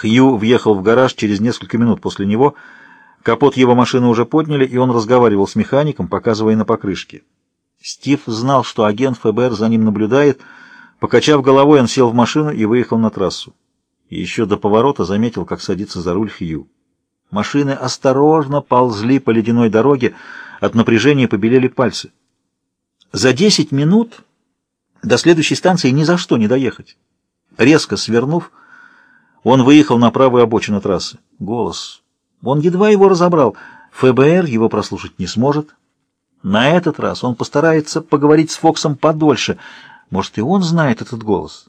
Хью въехал в гараж через несколько минут после него. Капот его машины уже подняли, и он разговаривал с механиком, показывая на покрышке. Стив знал, что агент ФБР за ним наблюдает. Покачав головой, он сел в машину и выехал на трассу. Еще до поворота заметил, как садится за руль Хью. Машины осторожно ползли по ледяной дороге, от напряжения побелели пальцы. За десять минут до следующей станции ни за что не доехать. Резко свернув, он выехал на правую обочину трассы. Голос. Он едва его разобрал. ФБР его прослушать не сможет. На этот раз он постарается поговорить с Фоксом подольше. Может, и он знает этот голос.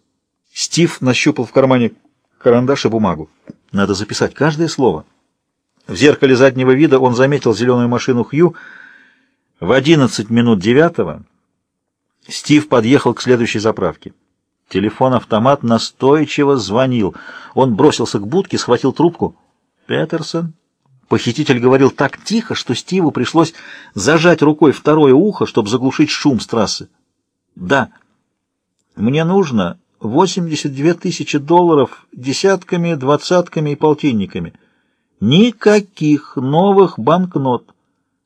Стив нащупал в кармане карандаш и бумагу. Надо записать каждое слово. В зеркале заднего вида он заметил зеленую машину Хью. В одиннадцать минут девятого Стив подъехал к следующей заправке. Телефон-автомат настойчиво звонил. Он бросился к будке, схватил трубку. «Петерсон?» Похититель говорил так тихо, что Стиву пришлось зажать рукой второе ухо, чтобы заглушить шум с трассы. «Да, мне нужно 82 тысячи долларов десятками, двадцатками и полтинниками. Никаких новых банкнот.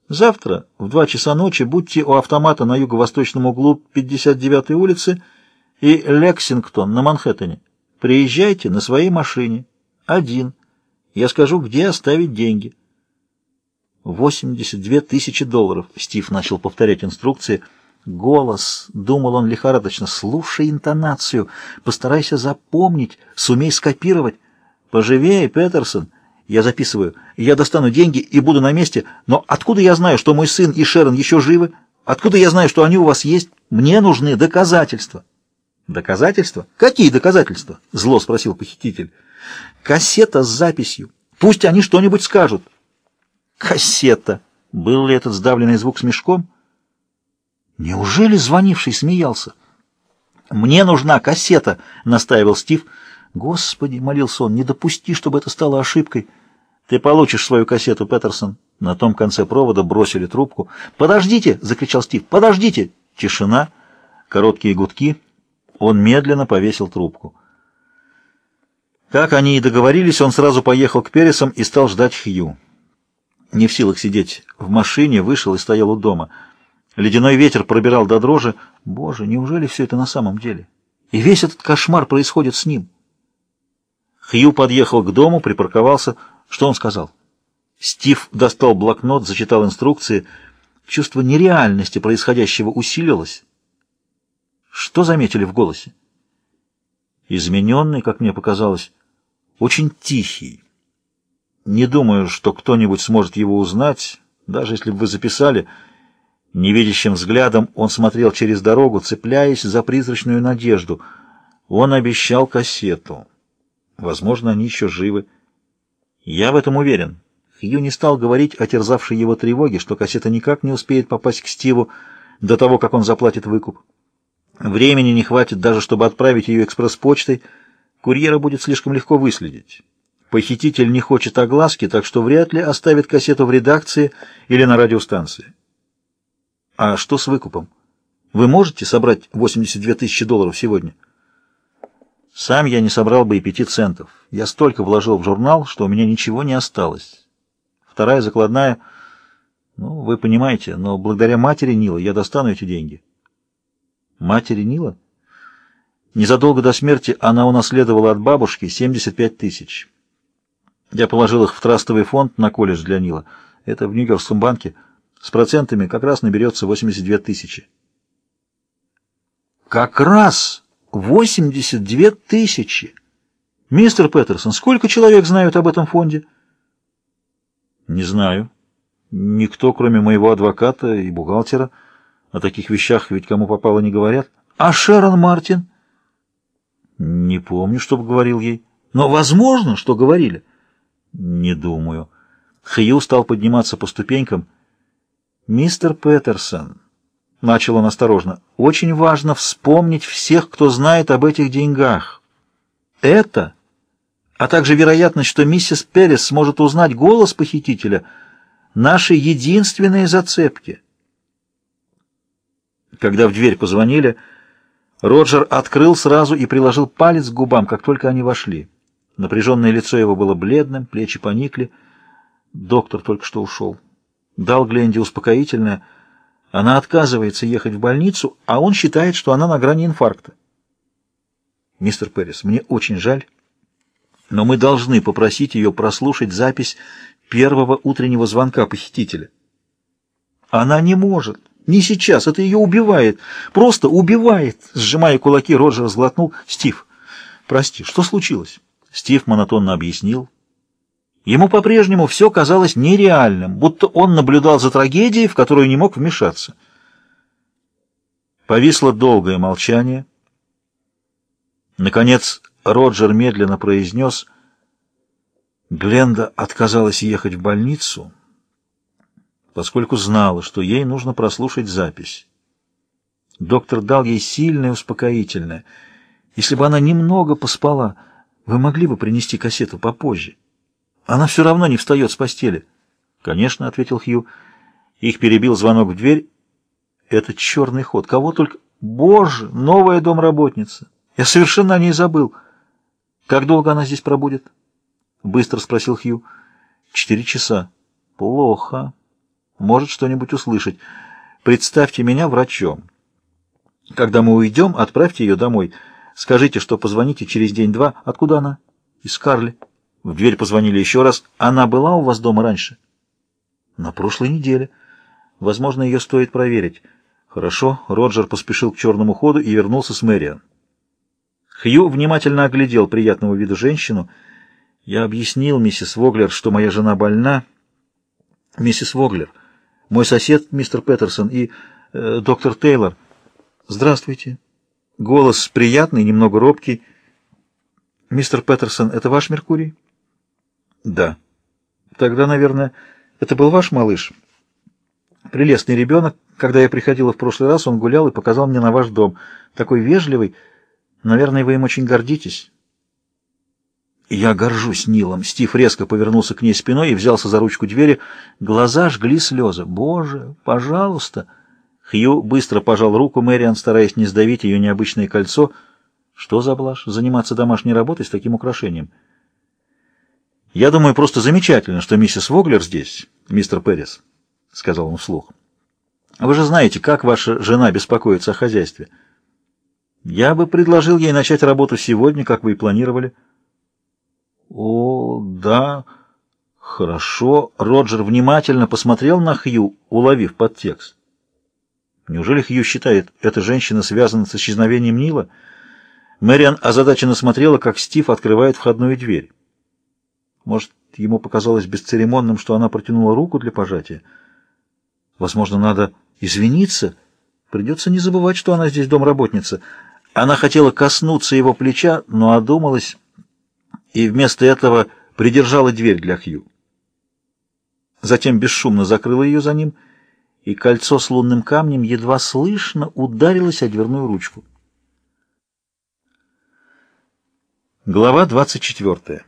Завтра в два часа ночи будьте у автомата на юго-восточном углу 59-й улицы и Лексингтон на Манхэттене. Приезжайте на своей машине. Один. Я скажу, где оставить деньги. 82 тысячи долларов. Стив начал повторять инструкции. Голос, думал он лихорадочно, слушай интонацию, постарайся запомнить, сумей скопировать. Поживее, Петерсон. Я записываю. Я достану деньги и буду на месте. Но откуда я знаю, что мой сын и Шерон еще живы? Откуда я знаю, что они у вас есть? Мне нужны доказательства. «Доказательства? Какие доказательства?» — зло спросил похититель. «Кассета с записью. Пусть они что-нибудь скажут». «Кассета!» — был ли этот сдавленный звук с мешком? Неужели звонивший смеялся? «Мне нужна кассета!» — настаивал Стив. «Господи!» — молился он. «Не допусти, чтобы это стало ошибкой!» «Ты получишь свою кассету, Петерсон!» На том конце провода бросили трубку. «Подождите!» — закричал Стив. «Подождите!» Тишина, короткие гудки — он медленно повесил трубку. Как они и договорились, он сразу поехал к Пересам и стал ждать Хью. Не в силах сидеть в машине, вышел и стоял у дома. Ледяной ветер пробирал до дрожи. Боже, неужели все это на самом деле? И весь этот кошмар происходит с ним. Хью подъехал к дому, припарковался. Что он сказал? Стив достал блокнот, зачитал инструкции. Чувство нереальности происходящего усилилось. Что заметили в голосе? Измененный, как мне показалось, очень тихий. Не думаю, что кто-нибудь сможет его узнать, даже если бы вы записали. Невидящим взглядом он смотрел через дорогу, цепляясь за призрачную надежду. Он обещал кассету. Возможно, они еще живы. Я в этом уверен. Хью не стал говорить о терзавшей его тревоге, что кассета никак не успеет попасть к Стиву до того, как он заплатит выкуп. Времени не хватит даже, чтобы отправить ее экспресс-почтой. Курьера будет слишком легко выследить. Похититель не хочет огласки, так что вряд ли оставит кассету в редакции или на радиостанции. А что с выкупом? Вы можете собрать 82 тысячи долларов сегодня? Сам я не собрал бы и пяти центов. Я столько вложил в журнал, что у меня ничего не осталось. Вторая закладная... Ну, вы понимаете, но благодаря матери Нила я достану эти деньги. Матери Нила? Незадолго до смерти она унаследовала от бабушки 75 тысяч. Я положил их в трастовый фонд на колледж для Нила. Это в Нью-Йоркском банке. С процентами как раз наберется 82 тысячи. Как раз 82 тысячи! Мистер Петерсон, сколько человек знают об этом фонде? Не знаю. Никто, кроме моего адвоката и бухгалтера. О таких вещах ведь кому попало не говорят. А Шерон Мартин? Не помню, чтобы говорил ей. Но возможно, что говорили. Не думаю. Хью стал подниматься по ступенькам. «Мистер Петерсон», — начал он осторожно, — «очень важно вспомнить всех, кто знает об этих деньгах. Это, а также вероятность, что миссис Перес сможет узнать голос похитителя, наши единственные зацепки». Когда в дверь позвонили, Роджер открыл сразу и приложил палец к губам, как только они вошли. Напряженное лицо его было бледным, плечи поникли. Доктор только что ушел. Дал Гленде успокоительное. Она отказывается ехать в больницу, а он считает, что она на грани инфаркта. Мистер Перрис, мне очень жаль, но мы должны попросить ее прослушать запись первого утреннего звонка похитителя. Она не может. Не сейчас. Это ее убивает. Просто убивает. Сжимая кулаки, Роджер сглотнул. Стив, прости, что случилось? Стив монотонно объяснил. Ему по-прежнему все казалось нереальным, будто он наблюдал за трагедией, в которую не мог вмешаться. Повисло долгое молчание. Наконец Роджер медленно произнес, Гленда отказалась ехать в больницу, поскольку знала, что ей нужно прослушать запись. Доктор дал ей сильное успокоительное. Если бы она немного поспала, вы могли бы принести кассету попозже. Она все равно не встает с постели. — Конечно, — ответил Хью. Их перебил звонок в дверь. Это черный ход. Кого только... Боже, новая домработница. Я совершенно о ней забыл. Как долго она здесь пробудет? Быстро спросил Хью. Четыре часа. Плохо. Может что-нибудь услышать. Представьте меня врачом. Когда мы уйдем, отправьте ее домой. Скажите, что позвоните через день-два. Откуда она? Из Карли. В дверь позвонили еще раз. Она была у вас дома раньше? На прошлой неделе. Возможно, ее стоит проверить. Хорошо. Роджер поспешил к черному ходу и вернулся с Мэриан. Хью внимательно оглядел приятного вида женщину. Я объяснил миссис Воглер, что моя жена больна. Миссис Воглер, мой сосед мистер Петерсон и э, доктор Тейлор. Здравствуйте. Голос приятный, немного робкий. Мистер Петерсон, это ваш Меркурий? Да. Тогда, наверное, это был ваш малыш? Прелестный ребенок. Когда я приходила в прошлый раз, он гулял и показал мне на ваш дом. Такой вежливый. Наверное, вы им очень гордитесь. Я горжусь Нилом. Стив резко повернулся к ней спиной и взялся за ручку двери. Глаза жгли слезы. Боже, пожалуйста. Хью быстро пожал руку Мэриан, стараясь не сдавить ее необычное кольцо. Что за блажь? Заниматься домашней работой с таким украшением. «Я думаю, просто замечательно, что миссис Воглер здесь, мистер Перрис», — сказал он вслух. «Вы же знаете, как ваша жена беспокоится о хозяйстве». Я бы предложил ей начать работу сегодня, как вы и планировали. О, да, хорошо. Роджер внимательно посмотрел на Хью, уловив подтекст. Неужели Хью считает, эта женщина связана с исчезновением Нила? Мэриан озадаченно смотрела, как Стив открывает входную дверь. Может, ему показалось бесцеремонным, что она протянула руку для пожатия? Возможно, надо извиниться. Придется не забывать, что она здесь домработница. Она хотела коснуться его плеча, но одумалась и вместо этого придержала дверь для Хью. Затем бесшумно закрыла ее за ним, и кольцо с лунным камнем едва слышно ударилось о дверную ручку. Глава 24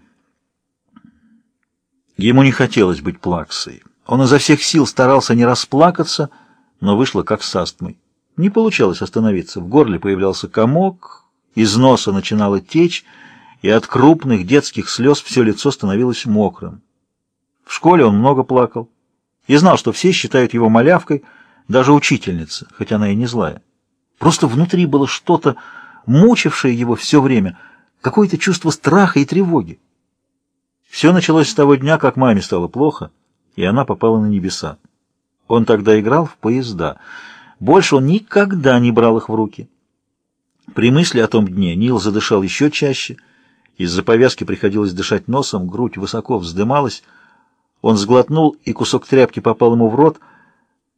Ему не хотелось быть плаксой. Он изо всех сил старался не расплакаться, но вышло как с астмой. Не получалось остановиться. В горле появлялся комок, из носа начинала течь, и от крупных детских слез все лицо становилось мокрым. В школе он много плакал и знал, что все считают его малявкой, даже учительница, хотя она и не злая. Просто внутри было что-то, мучившее его все время, какое-то чувство страха и тревоги. Все началось с того дня, как маме стало плохо, и она попала на небеса. Он тогда играл в поезда — больше он никогда не брал их в руки. При мысли о том дне Нил задышал еще чаще. Из-за повязки приходилось дышать носом, грудь высоко вздымалась. Он сглотнул, и кусок тряпки попал ему в рот.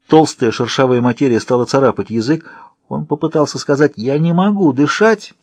Толстая шершавая материя стала царапать язык. Он попытался сказать «Я не могу дышать»,